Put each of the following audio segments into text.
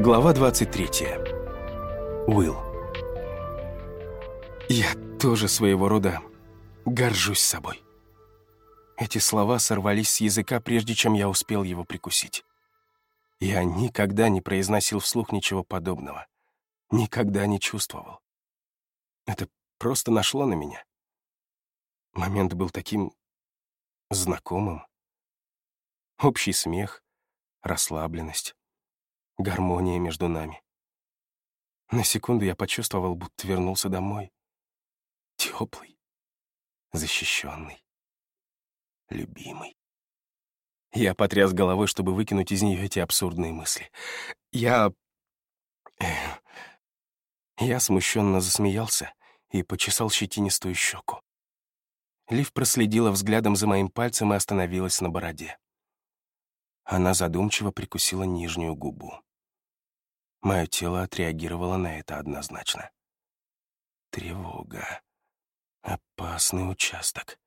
Глава 23. Уилл. Я тоже своего рода горжусь собой. Эти слова сорвались с языка, прежде чем я успел его прикусить. Я никогда не произносил вслух ничего подобного. Никогда не чувствовал. Это просто нашло на меня. Момент был таким знакомым. Общий смех, расслабленность, гармония между нами. На секунду я почувствовал, будто вернулся домой. Теплый, защищенный, любимый. Я потряс головой, чтобы выкинуть из нее эти абсурдные мысли. Я... Я смущенно засмеялся и почесал щетинистую щеку. Лив проследила взглядом за моим пальцем и остановилась на бороде. Она задумчиво прикусила нижнюю губу. Мое тело отреагировало на это однозначно. Тревога. Опасный участок.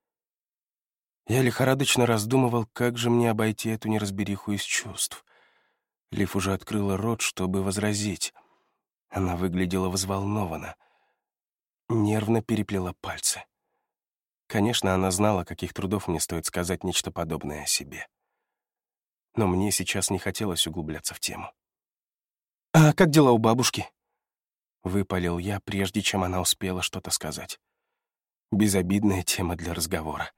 Я лихорадочно раздумывал, как же мне обойти эту неразбериху из чувств. Лив уже открыла рот, чтобы возразить. Она выглядела взволнованно. Нервно переплела пальцы. Конечно, она знала, каких трудов мне стоит сказать нечто подобное о себе. Но мне сейчас не хотелось углубляться в тему. «А как дела у бабушки?» Выпалил я, прежде чем она успела что-то сказать. Безобидная тема для разговора.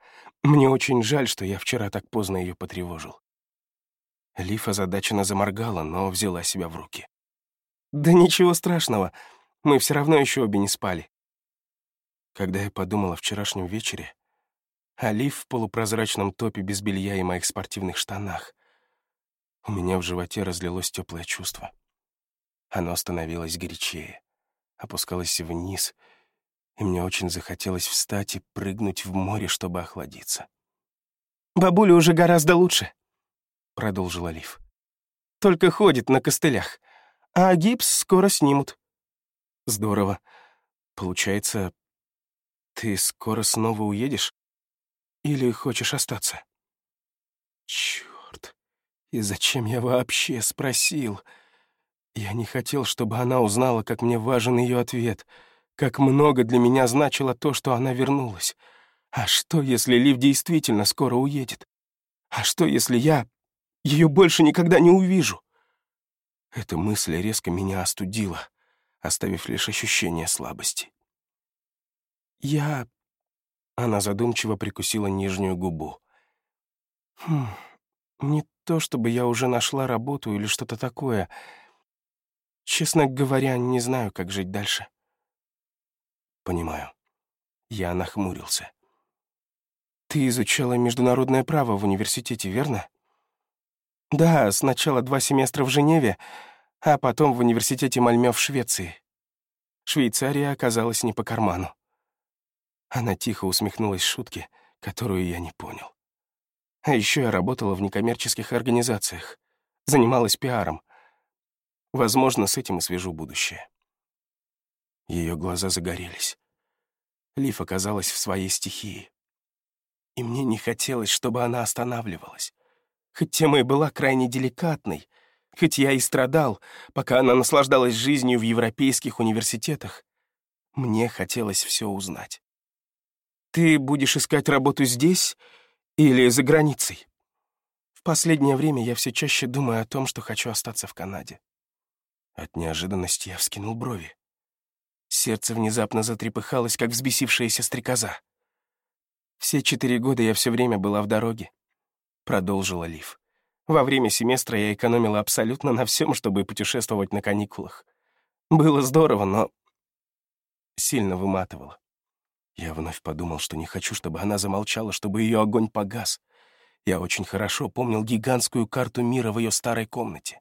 Мне очень жаль, что я вчера так поздно ее потревожил. Лиф озадаченно заморгала, но взяла себя в руки. «Да ничего страшного, мы все равно еще обе не спали. Когда я подумал о вчерашнем вечере, Олив в полупрозрачном топе без белья и моих спортивных штанах, у меня в животе разлилось теплое чувство. Оно становилось горячее, опускалось вниз, и мне очень захотелось встать и прыгнуть в море, чтобы охладиться. «Бабуля уже гораздо лучше», — продолжил Олив. «Только ходит на костылях, а гипс скоро снимут». «Здорово. Получается, ты скоро снова уедешь? Или хочешь остаться? Черт, и зачем я вообще спросил? Я не хотел, чтобы она узнала, как мне важен ее ответ, как много для меня значило то, что она вернулась. А что, если Лив действительно скоро уедет? А что, если я ее больше никогда не увижу? Эта мысль резко меня остудила, оставив лишь ощущение слабости. «Я...» Она задумчиво прикусила нижнюю губу. «Хм, не то чтобы я уже нашла работу или что-то такое. Честно говоря, не знаю, как жить дальше». «Понимаю». Я нахмурился. «Ты изучала международное право в университете, верно?» «Да, сначала два семестра в Женеве, а потом в университете Мальмё в Швеции. Швейцария оказалась не по карману. Она тихо усмехнулась шутке, которую я не понял. А еще я работала в некоммерческих организациях, занималась пиаром. Возможно, с этим и свяжу будущее. Ее глаза загорелись. Лиф оказалась в своей стихии. И мне не хотелось, чтобы она останавливалась. Хоть тема и была крайне деликатной, хоть я и страдал, пока она наслаждалась жизнью в европейских университетах, мне хотелось все узнать. Ты будешь искать работу здесь или за границей? В последнее время я все чаще думаю о том, что хочу остаться в Канаде. От неожиданности я вскинул брови. Сердце внезапно затрепыхалось, как взбесившаяся стрекоза. «Все четыре года я все время была в дороге», — продолжила Лив. «Во время семестра я экономила абсолютно на всем, чтобы путешествовать на каникулах. Было здорово, но сильно выматывало. Я вновь подумал, что не хочу, чтобы она замолчала, чтобы ее огонь погас. Я очень хорошо помнил гигантскую карту мира в ее старой комнате.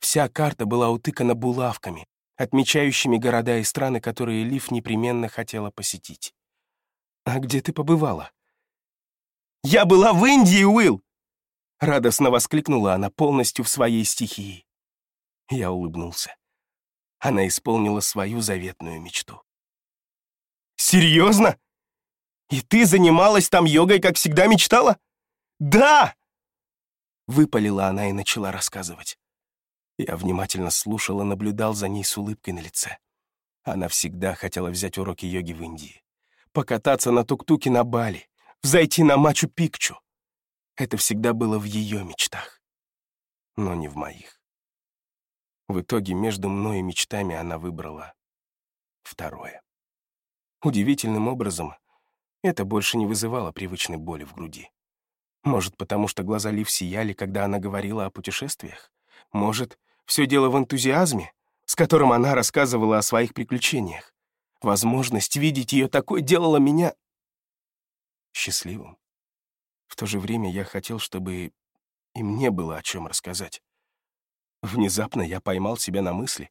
Вся карта была утыкана булавками, отмечающими города и страны, которые Лив непременно хотела посетить. «А где ты побывала?» «Я была в Индии, Уилл!» Радостно воскликнула она полностью в своей стихии. Я улыбнулся. Она исполнила свою заветную мечту. Серьезно? И ты занималась там йогой, как всегда мечтала? Да! Выпалила она и начала рассказывать. Я внимательно слушал и наблюдал за ней с улыбкой на лице. Она всегда хотела взять уроки йоги в Индии, покататься на тук-туке на Бали, взойти на Мачу-Пикчу. Это всегда было в ее мечтах, но не в моих. В итоге между мной и мечтами она выбрала второе. Удивительным образом это больше не вызывало привычной боли в груди. Может, потому что глаза Лив сияли, когда она говорила о путешествиях? Может, все дело в энтузиазме, с которым она рассказывала о своих приключениях? Возможность видеть ее такой делала меня счастливым. В то же время я хотел, чтобы и мне было о чем рассказать. Внезапно я поймал себя на мысли,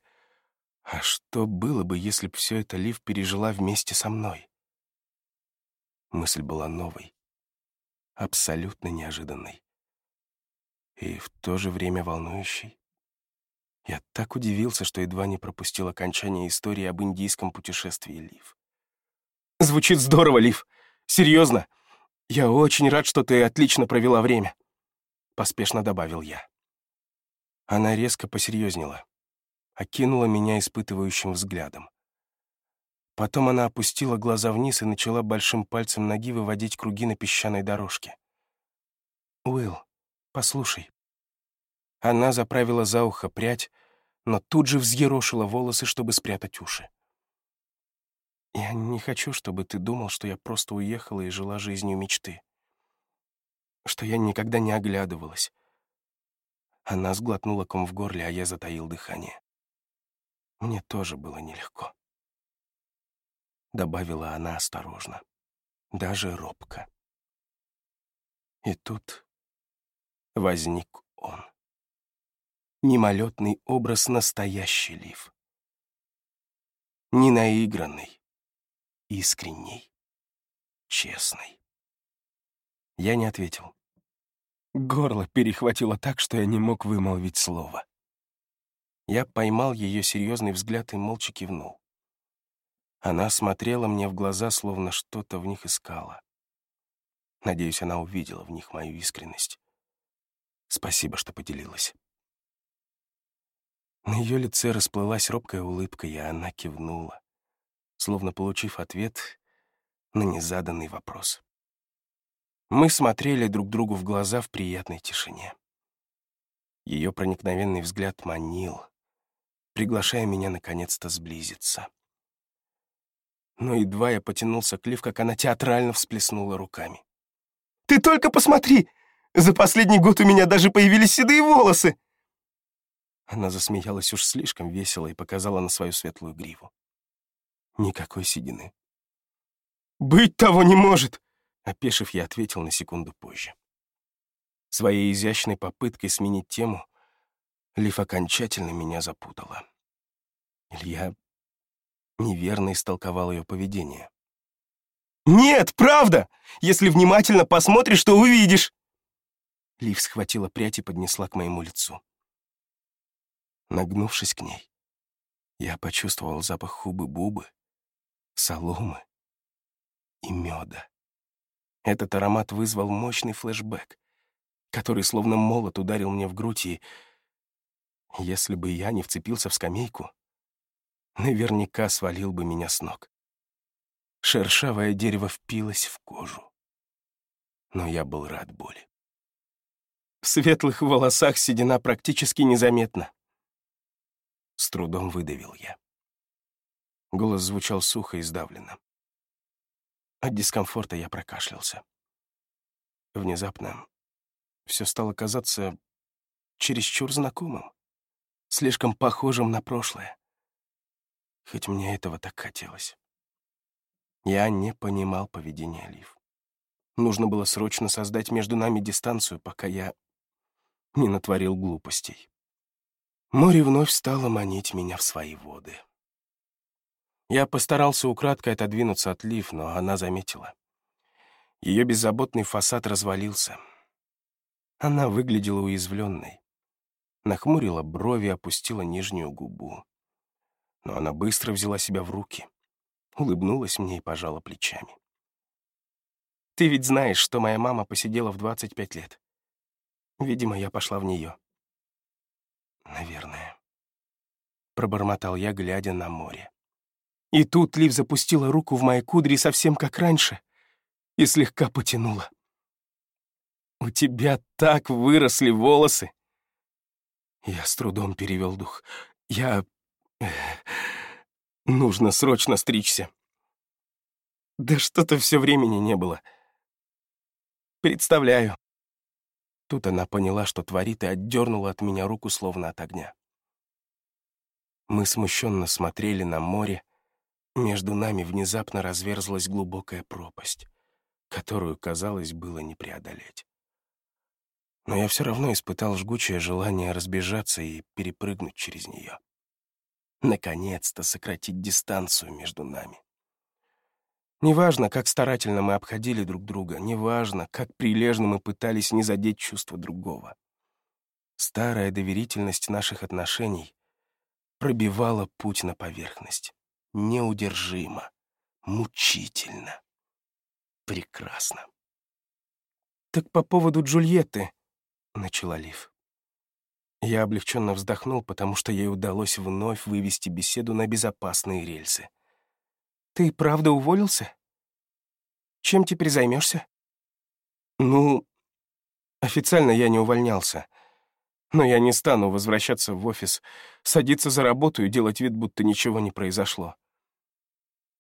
а что было бы, если бы все это Лив пережила вместе со мной? Мысль была новой, абсолютно неожиданной и в то же время волнующей. Я так удивился, что едва не пропустил окончание истории об индийском путешествии Лив. «Звучит здорово, Лив. Серьезно. Я очень рад, что ты отлично провела время», — поспешно добавил я. Она резко посерьезнела, окинула меня испытывающим взглядом. Потом она опустила глаза вниз и начала большим пальцем ноги выводить круги на песчаной дорожке. «Уилл, послушай». Она заправила за ухо прядь, но тут же взъерошила волосы, чтобы спрятать уши. «Я не хочу, чтобы ты думал, что я просто уехала и жила жизнью мечты. Что я никогда не оглядывалась». Она сглотнула ком в горле, а я затаил дыхание. Мне тоже было нелегко добавила она осторожно, даже робко. И тут возник он. Мимолетный образ настоящий лив. Не наигранный, искренний, честный. Я не ответил. Горло перехватило так, что я не мог вымолвить слово. Я поймал ее серьезный взгляд и молча кивнул. Она смотрела мне в глаза, словно что-то в них искала. Надеюсь, она увидела в них мою искренность. Спасибо, что поделилась. На ее лице расплылась робкая улыбка, и она кивнула, словно получив ответ на незаданный вопрос. Мы смотрели друг другу в глаза в приятной тишине. Ее проникновенный взгляд манил, приглашая меня наконец-то сблизиться но едва я потянулся к Лив, как она театрально всплеснула руками. «Ты только посмотри! За последний год у меня даже появились седые волосы!» Она засмеялась уж слишком весело и показала на свою светлую гриву. Никакой седины. «Быть того не может!» Опешив, я ответил на секунду позже. Своей изящной попыткой сменить тему Лив окончательно меня запутала. Илья неверно истолковал ее поведение. «Нет, правда! Если внимательно посмотришь, то увидишь!» Лив схватила прядь и поднесла к моему лицу. Нагнувшись к ней, я почувствовал запах хубы-бубы, соломы и меда. Этот аромат вызвал мощный флешбэк, который словно молот ударил мне в грудь, и если бы я не вцепился в скамейку, наверняка свалил бы меня с ног. Шершавое дерево впилось в кожу. Но я был рад боли. В светлых волосах седина практически незаметна. Трудом выдавил я. Голос звучал сухо и сдавленно. От дискомфорта я прокашлялся. Внезапно все стало казаться чересчур знакомым, слишком похожим на прошлое хоть мне этого так хотелось. Я не понимал поведения Лив. Нужно было срочно создать между нами дистанцию, пока я не натворил глупостей. Море вновь стало манить меня в свои воды. Я постарался украдкой отодвинуться от Лив, но она заметила. Ее беззаботный фасад развалился. Она выглядела уязвленной. Нахмурила брови, опустила нижнюю губу но она быстро взяла себя в руки, улыбнулась мне и пожала плечами. «Ты ведь знаешь, что моя мама посидела в 25 лет. Видимо, я пошла в нее. Наверное. Пробормотал я, глядя на море. И тут Лив запустила руку в мои кудри совсем как раньше и слегка потянула. «У тебя так выросли волосы!» Я с трудом перевел дух. «Я... нужно срочно стричься. Да что-то все времени не было. Представляю». Тут она поняла, что творит, и отдернула от меня руку, словно от огня. Мы смущенно смотрели на море, между нами внезапно разверзлась глубокая пропасть, которую, казалось, было не преодолеть. Но я все равно испытал жгучее желание разбежаться и перепрыгнуть через нее. Наконец-то сократить дистанцию между нами. Неважно, как старательно мы обходили друг друга, неважно, как прилежно мы пытались не задеть чувства другого. Старая доверительность наших отношений пробивала путь на поверхность неудержимо, мучительно, прекрасно. «Так по поводу Джульетты», — начала Лив. Я облегченно вздохнул, потому что ей удалось вновь вывести беседу на безопасные рельсы. «Ты правда уволился? Чем теперь займешься? «Ну, официально я не увольнялся. Но я не стану возвращаться в офис, садиться за работу и делать вид, будто ничего не произошло.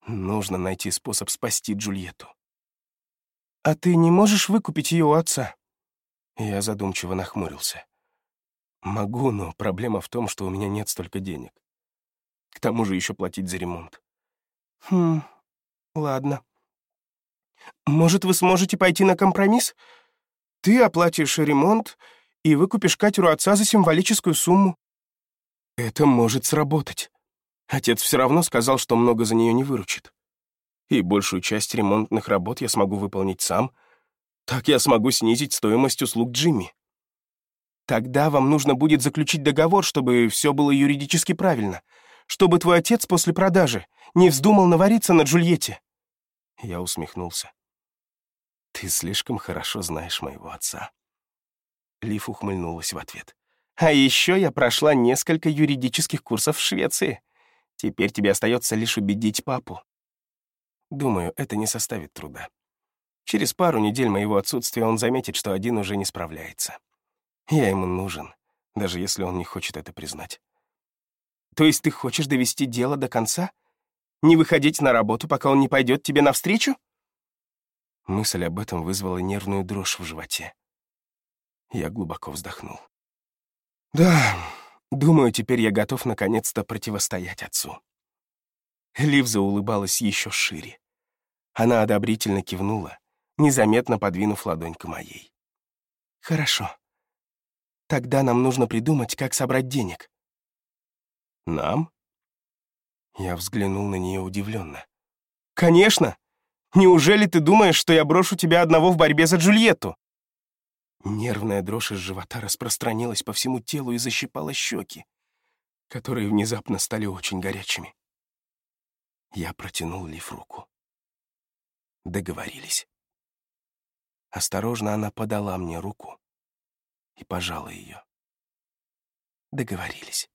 Нужно найти способ спасти Джульетту. «А ты не можешь выкупить ее у отца?» Я задумчиво нахмурился. «Могу, но проблема в том, что у меня нет столько денег. К тому же еще платить за ремонт». «Хм, ладно. Может, вы сможете пойти на компромисс? Ты оплатишь ремонт и выкупишь катеру отца за символическую сумму. Это может сработать. Отец все равно сказал, что много за нее не выручит. И большую часть ремонтных работ я смогу выполнить сам. Так я смогу снизить стоимость услуг Джимми. Тогда вам нужно будет заключить договор, чтобы все было юридически правильно, чтобы твой отец после продажи не вздумал навариться на Джульетте. Я усмехнулся. Ты слишком хорошо знаешь моего отца. Лив ухмыльнулась в ответ. А еще я прошла несколько юридических курсов в Швеции. Теперь тебе остается лишь убедить папу. Думаю, это не составит труда. Через пару недель моего отсутствия он заметит, что один уже не справляется. Я ему нужен, даже если он не хочет это признать. То есть ты хочешь довести дело до конца? Не выходить на работу, пока он не пойдет тебе навстречу? Мысль об этом вызвала нервную дрожь в животе. Я глубоко вздохнул. Да, Думаю, теперь я готов наконец-то противостоять отцу. Ливза улыбалась еще шире. Она одобрительно кивнула, незаметно подвинув ладонь к моей. «Хорошо. Тогда нам нужно придумать, как собрать денег». «Нам?» Я взглянул на нее удивленно. «Конечно! Неужели ты думаешь, что я брошу тебя одного в борьбе за Джульетту?» Нервная дрожь из живота распространилась по всему телу и защипала щеки, которые внезапно стали очень горячими. Я протянул Лив руку. Договорились. Осторожно она подала мне руку и пожала ее. Договорились.